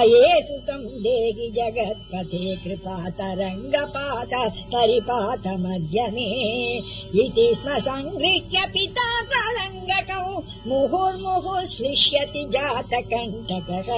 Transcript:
अये सुतम् देहि जगत्पथे कृपा तरङ्गपात परिपातमध्यमे इति स्म सङ्गृह्य पिता तरङ्गकौ मुहुर्मुहुः श्लिष्यति जातकण्टकः